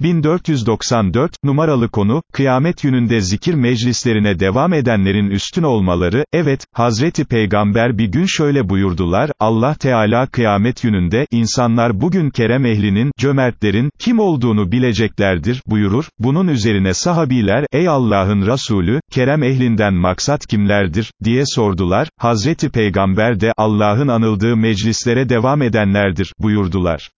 1494, numaralı konu, kıyamet gününde zikir meclislerine devam edenlerin üstün olmaları, evet, Hazreti Peygamber bir gün şöyle buyurdular, Allah Teala kıyamet gününde, insanlar bugün kerem ehlinin, cömertlerin, kim olduğunu bileceklerdir, buyurur, bunun üzerine sahabiler, ey Allah'ın Resulü, kerem ehlinden maksat kimlerdir, diye sordular, Hazreti Peygamber de, Allah'ın anıldığı meclislere devam edenlerdir, buyurdular.